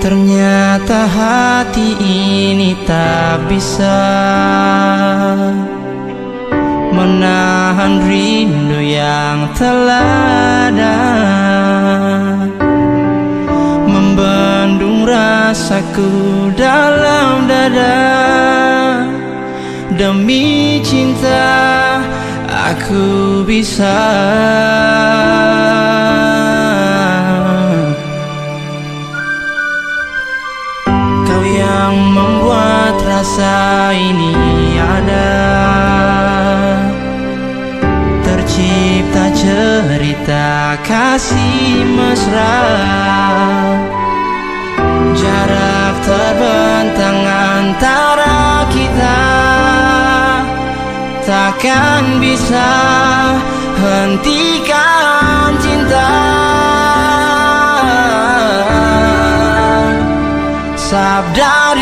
Ternyata hati ini tak bisa Menahan rindu yang telah ada Membendung rasaku dalam dada. Demi cinta aku bisa kasih mesra. Jarak terbentang antara kita. Takkan bisa hentikan cinta. Sabda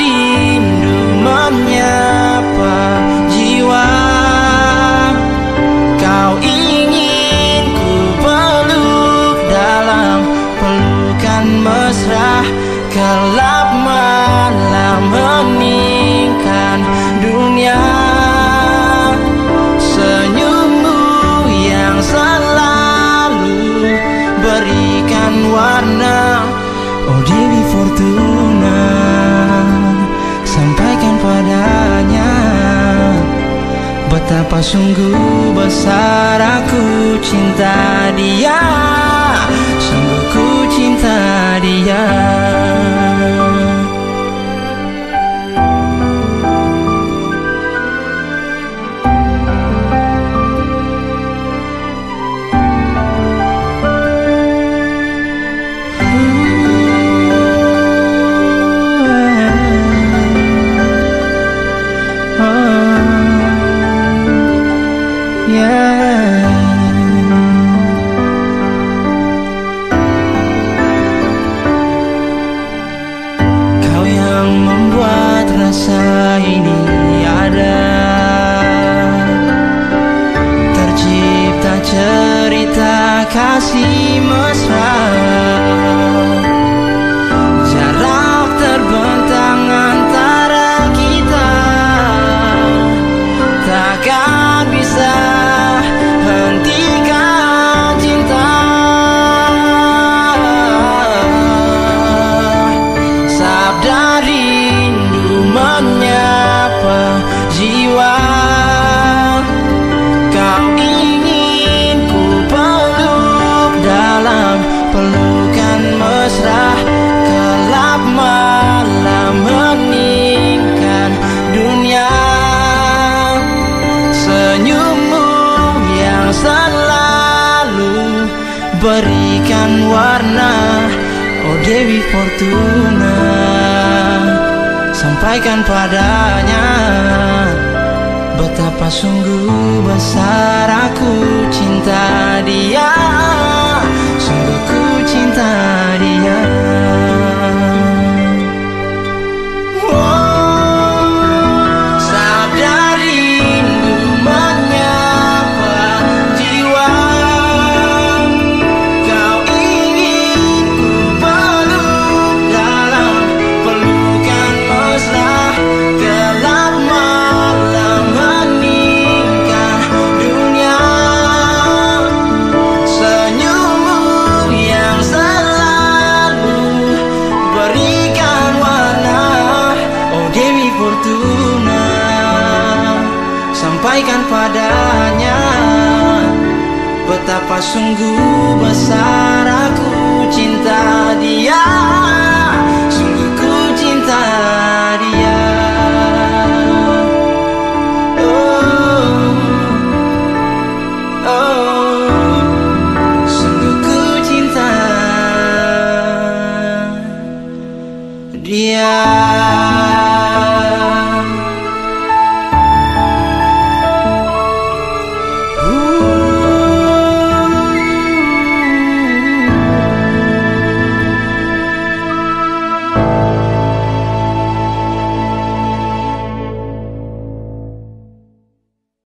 warna. Oh Dewi Fortuna padanya Betapa sungguh besar aku cinta dia. Sungguh ku cinta dia Kau yang membuat rasa ini ada. Tercipta cerita kasih mesra berikan warna. Oh Dewi Fortuna Sampaikan padanya Betapa sungguh besar aku cinta dia Fortuna Sampaikan padanya Betapa sungguh besar aku cinta dia. Sungguh ku cinta dia. Oh, oh, cinta dia